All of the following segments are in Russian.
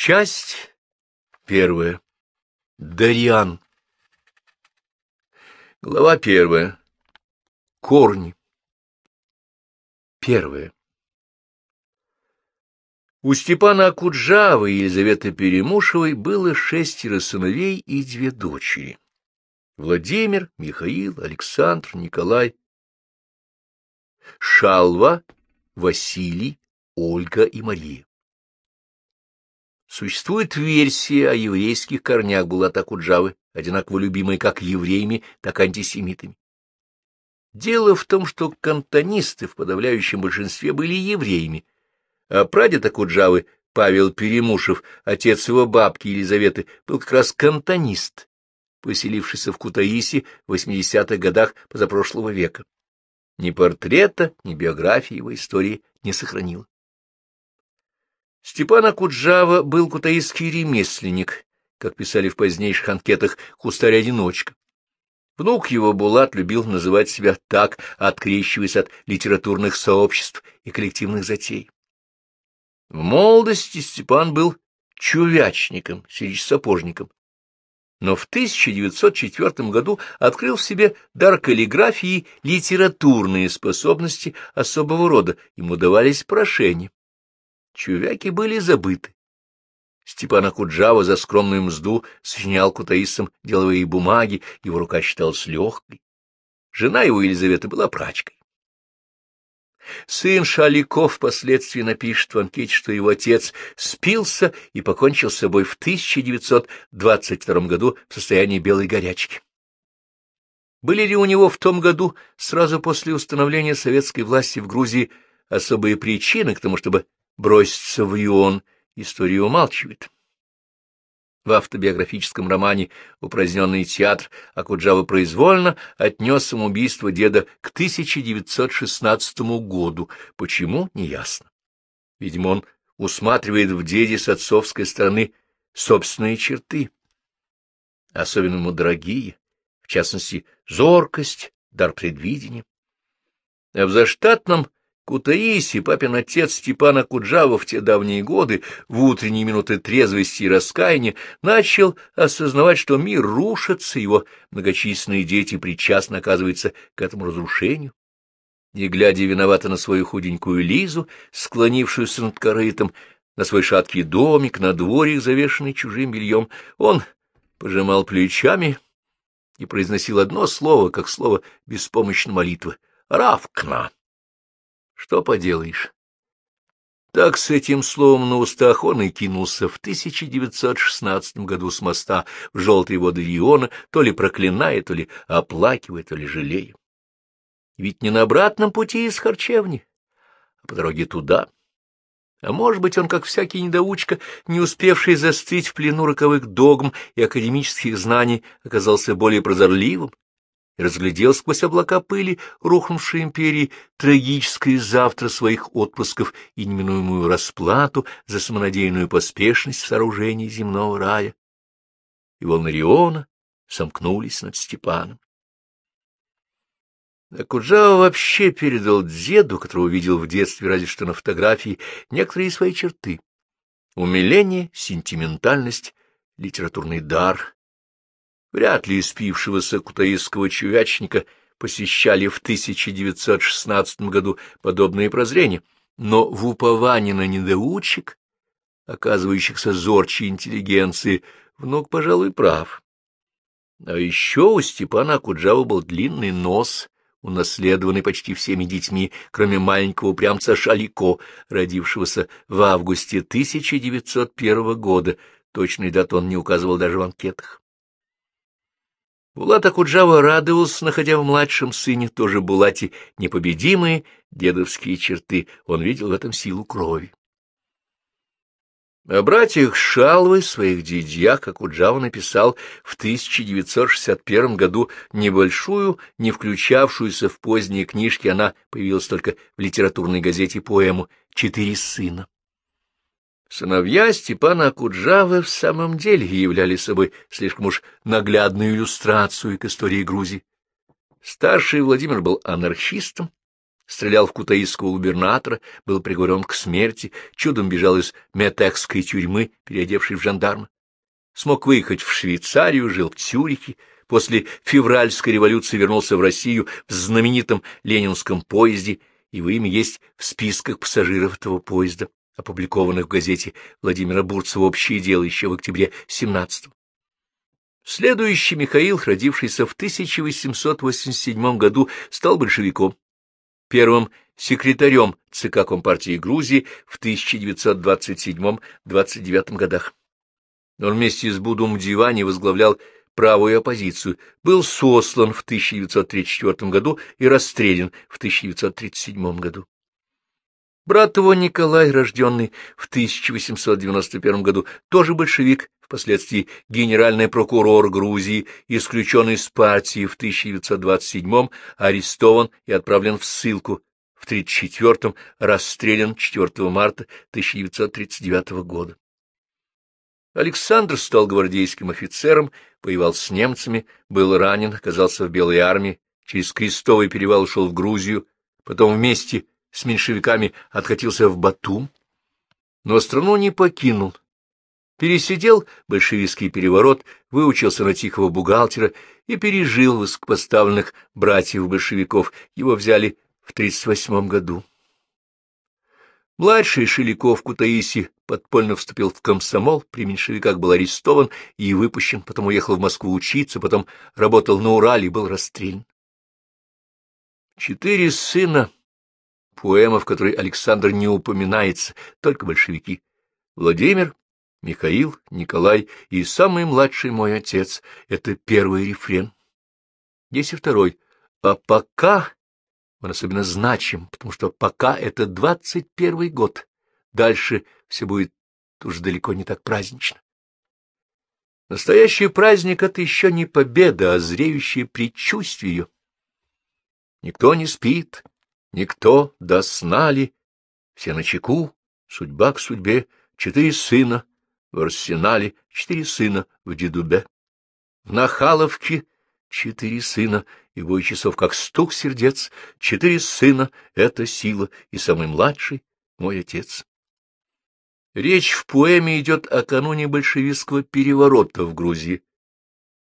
Часть первая. Дариан. Глава первая. Корни. Первое. У Степана Акуджавы и Елизаветы Перемушевой было шестеро сыновей и две дочери. Владимир, Михаил, Александр, Николай, Шалва, Василий, Ольга и Мария. Существует версия о еврейских корнях Булата Куджавы, одинаково любимой как евреями, так и антисемитами. Дело в том, что кантонисты в подавляющем большинстве были евреями, а прадед Акуджавы, Павел Перемушев, отец его бабки Елизаветы, был как раз кантонист, поселившийся в Кутаиси в 80-х годах позапрошлого века. Ни портрета, ни биографии его истории не сохранило. Степан Акуджава был кутаистский ремесленник, как писали в позднейших анкетах, кустарь-одиночка. Внук его Булат любил называть себя так, открещиваясь от литературных сообществ и коллективных затей. В молодости Степан был чувячником, сапожником, но в 1904 году открыл в себе дар каллиграфии литературные способности особого рода, ему давались прошения. Чувяки были забыты. Степан Акуджава за скромную мзду сочинял кутаистам деловые бумаги, его рука считалась легкой. Жена его, Елизавета, была прачкой. Сын Шаликов впоследствии напишет в анкете, что его отец спился и покончил с собой в 1922 году в состоянии белой горячки. Были ли у него в том году, сразу после установления советской власти в Грузии, особые причины к тому, чтобы броситься в Ион, история умалчивает. В автобиографическом романе «Упраздненный театр» Акуджава произвольно отнес самоубийство деда к 1916 году. Почему, неясно. Видимо, он усматривает в деде с отцовской стороны собственные черты, особенно ему дорогие, в частности, зоркость, дар предвидения. А в заштатном Кутаиси, папин отец Степана Куджава в те давние годы, в утренние минуты трезвости и раскаяния, начал осознавать, что мир рушится, его многочисленные дети причастны, оказывается, к этому разрушению. И, глядя виновато на свою худенькую Лизу, склонившуюся над корытом, на свой шаткий домик, на дворик, завешенный чужим бельем, он пожимал плечами и произносил одно слово, как слово беспомощной молитвы — «Равкна». Что поделаешь? Так с этим словом на устах он и кинулся в 1916 году с моста в желтые воды Иона, то ли проклиная, то ли оплакивая, то ли жалея. Ведь не на обратном пути из Харчевни, а по дороге туда. А может быть, он, как всякий недоучка, не успевший застыть в плену роковых догм и академических знаний, оказался более прозорливым, и разглядел сквозь облака пыли рухнувшей империи трагическое завтра своих отпусков и неминуемую расплату за самонадеянную поспешность в сооружении земного рая. И волны Риона сомкнулись над Степаном. Акуджава вообще передал деду, которого видел в детстве разве что на фотографии, некоторые свои черты. Умиление, сентиментальность, литературный дар, Вряд ли испившегося кутаистского чувячника посещали в 1916 году подобные прозрения, но в уповании на недоучек, оказывающихся зорче интеллигенции, внук, пожалуй, прав. А еще у Степана Акуджава был длинный нос, унаследованный почти всеми детьми, кроме маленького упрямца Шалико, родившегося в августе 1901 года. Точный дат он не указывал даже в анкетах. Булат Акуджава радовался, находя в младшем сыне тоже Булати непобедимые дедовские черты. Он видел в этом силу крови. О братьях Шалвы, своих дядьях, Акуджава написал в 1961 году небольшую, не включавшуюся в поздние книжки, она появилась только в литературной газете поэму «Четыре сына». Сыновья Степана Акуджавы в самом деле являли собой слишком уж наглядную иллюстрацию к истории Грузии. Старший Владимир был анархистом, стрелял в кутаисского губернатора, был приговорен к смерти, чудом бежал из метекской тюрьмы, переодевший в жандарма. Смог выехать в Швейцарию, жил в Цюрихе, после февральской революции вернулся в Россию в знаменитом ленинском поезде, его имя есть в списках пассажиров этого поезда, опубликованных в газете Владимира Бурцева «Общее дело» еще в октябре 17 -го. Следующий Михаил, родившийся в 1887 году, стал большевиком, первым секретарем ЦК Компартии Грузии в 1927-29 годах. Он вместе с Будум Дивани возглавлял правую оппозицию, был сослан в 1934 году и расстрелян в 1937 году. Брат его Николай, рожденный в 1891 году, тоже большевик, впоследствии генеральный прокурор Грузии, исключен из партии в 1927-м, арестован и отправлен в ссылку, в 1934-м расстрелян 4 марта 1939 года. Александр стал гвардейским офицером, воевал с немцами, был ранен, оказался в Белой армии, через Крестовый перевал ушел в Грузию, потом вместе с меньшевиками откатился в Батум, но страну не покинул, пересидел большевистский переворот, выучился на тихого бухгалтера и пережил высокопоставленных братьев-большевиков. Его взяли в 1938 году. Младший Шеляков Кутаиси подпольно вступил в комсомол, при меньшевиках был арестован и выпущен, потом уехал в Москву учиться, потом работал на Урале и был расстрелян. Четыре сына, поэма, в которой Александр не упоминается, только большевики. Владимир, Михаил, Николай и самый младший мой отец — это первый рефрен. Есть и второй. А пока он особенно значим, потому что пока это двадцать первый год. Дальше все будет уже далеко не так празднично. Настоящий праздник — это еще не победа, а зреющее предчувствие ее. Никто не спит, никто до сна ли, все на чеку, судьба к судьбе, четыре сына, в арсенале четыре сына в Дедубе. В Нахаловке четыре сына, и бой часов как стук сердец, четыре сына — это сила, и самый младший — мой отец. Речь в поэме идет о кануне большевистского переворота в Грузии,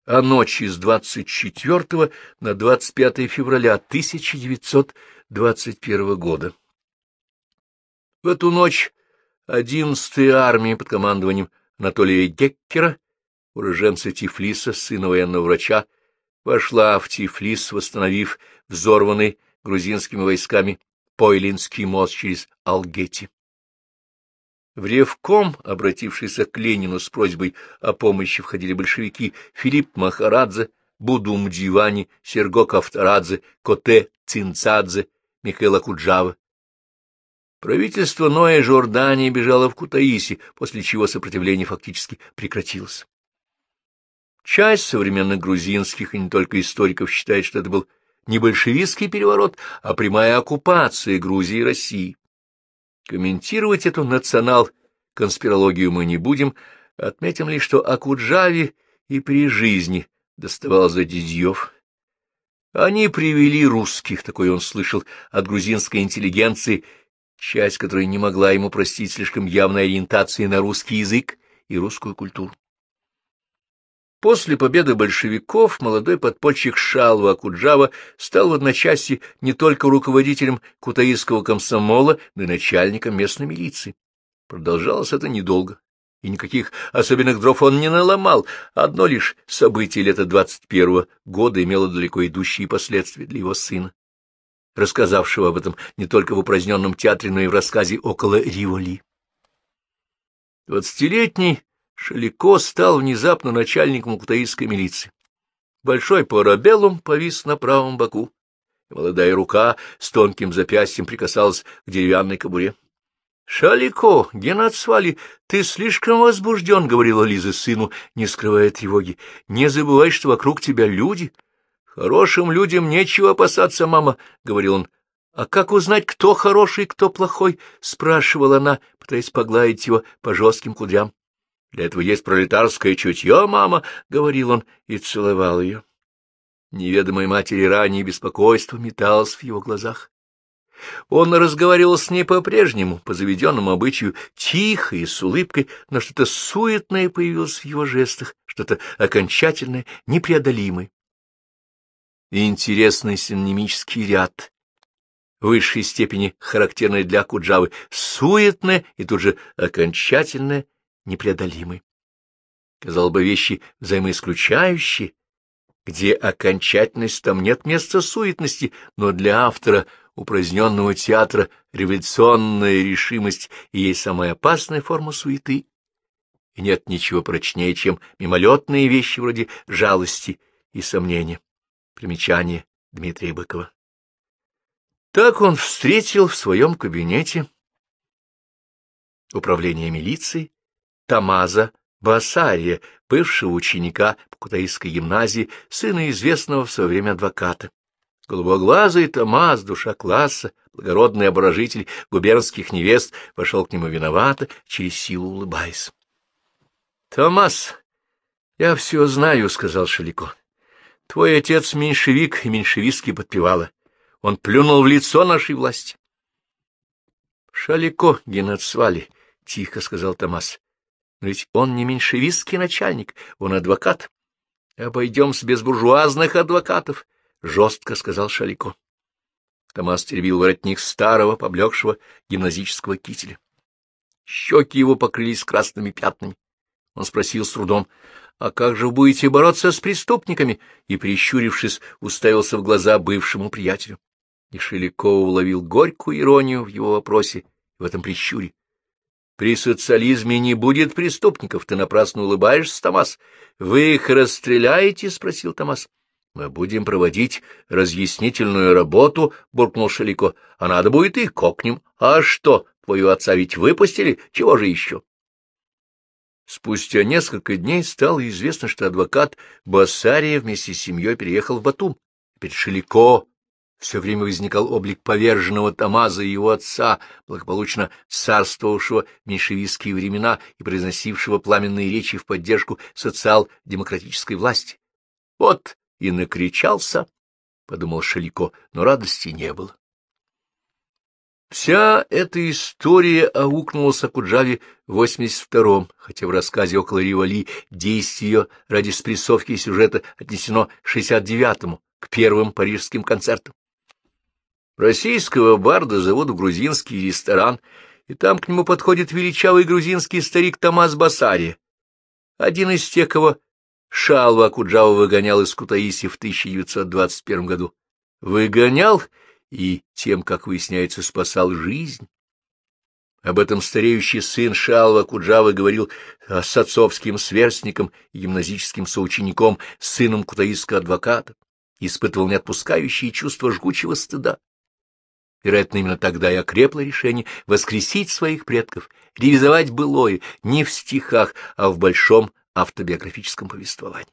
о ночи с 24 на 25 февраля 1921 года. В эту ночь 11-я армия под командованием Анатолия Геккера, уроженца Тифлиса, сына военного врача, вошла в Тифлис, восстановив взорванный грузинскими войсками Пойлинский мост через Алгети. В Ревком, обратившийся к Ленину с просьбой о помощи, входили большевики Филипп Махарадзе, Будум Дивани, Серго Кавторадзе, Коте Цинцадзе, Михаил Акуджава. Правительство Ноя Жордании бежало в Кутаиси, после чего сопротивление фактически прекратилось. Часть современных грузинских и не только историков считает, что это был не большевистский переворот, а прямая оккупация Грузии и России. Комментировать эту национал-конспирологию мы не будем, отметим лишь, что Акуджаве и при жизни доставал за дидьев. Они привели русских, такой он слышал, от грузинской интеллигенции, часть которой не могла ему простить слишком явной ориентации на русский язык и русскую культуру. После победы большевиков молодой подпольщик Шалва Акуджава стал в одночасье не только руководителем кутаисского комсомола, но и начальником местной милиции. Продолжалось это недолго, и никаких особенных дров он не наломал. Одно лишь событие лета 21-го года имело далеко идущие последствия для его сына рассказавшего об этом не только в упраздненном театре, но и в рассказе около Риволи. Двадцатилетний Шалико стал внезапно начальником кутаистской милиции. Большой парабеллум повис на правом боку, и молодая рука с тонким запястьем прикасалась к деревянной кобуре. — Шалико, Геннадсвали, ты слишком возбужден, — говорила Лиза сыну, не скрывая тревоги. — Не забывай, что вокруг тебя люди. — Хорошим людям нечего опасаться, мама, — говорил он. — А как узнать, кто хороший, кто плохой? — спрашивала она, пытаясь погладить его по жестким кудрям. — Для этого есть пролетарское чутье, мама, — говорил он и целовал ее. Неведомой матери ранее беспокойство металось в его глазах. Он разговаривал с ней по-прежнему, по заведенному обычаю, тихо и с улыбкой, но что-то суетное появилось в его жестах, что-то окончательное, непреодолимое. Интересный синонимический ряд, высшей степени характерный для Куджавы, суетное и тут же окончательное, непреодолимое. Казалось бы, вещи взаимоисключающие, где окончательность там нет места суетности, но для автора упраздненного театра революционная решимость и есть самая опасная форма суеты. И нет ничего прочнее, чем мимолетные вещи вроде жалости и сомнения. Примечание Дмитрия Быкова. Так он встретил в своем кабинете управление милиции Тамаза Басария, бывшего ученика Покутаистской гимназии, сына известного в свое время адвоката. Голубоглазый Томас, душа класса, благородный оборожитель губернских невест, вошел к нему виновато, через силу улыбаясь. — Томас, я все знаю, — сказал Шалико. — Твой отец меньшевик и меньшевистский подпевала. Он плюнул в лицо нашей власти. — Шалико, Геноцвали, — тихо сказал Томас. — Но ведь он не меньшевистский начальник, он адвокат. Обойдемся без буржуазных адвокатов. —— жестко сказал Шалико. Томас теребил воротник старого, поблекшего гимназического кителя. Щеки его покрылись красными пятнами. Он спросил с трудом, «А как же будете бороться с преступниками?» и, прищурившись, уставился в глаза бывшему приятелю. И Шелико уловил горькую иронию в его вопросе в этом прищуре. «При социализме не будет преступников, ты напрасно улыбаешься, Томас. Вы их расстреляете?» — спросил Томас. — Мы будем проводить разъяснительную работу, — буркнул Шалико. — А надо будет и кокнем. А что, твою отца ведь выпустили? Чего же еще? Спустя несколько дней стало известно, что адвокат Басария вместе с семьей переехал в Батум. Перед Шалико все время возникал облик поверженного Тамаза и его отца, благополучно царствовавшего в меньшевистские времена и произносившего пламенные речи в поддержку социал-демократической власти. Вот и накричался, — подумал Шалико, но радости не было. Вся эта история аукнулась о Куджаве в 82-м, хотя в рассказе около Ривали действие ради спрессовки сюжета отнесено к 69-му, к первым парижским концертам. Российского барда зовут в грузинский ресторан, и там к нему подходит величавый грузинский старик Томас Басария, один из тех, кого Шалва Акуджава выгонял из Кутаиси в 1921 году. Выгонял и тем, как выясняется, спасал жизнь. Об этом стареющий сын Шалва Куджавы говорил с отцовским сверстником и гимназическим соучеником, сыном кутаисского адвоката, испытывал неотпускающие чувства жгучего стыда. Вероятно, именно тогда и окрепло решение воскресить своих предков, ревизовать былое не в стихах, а в большом автобиографическом повествовании.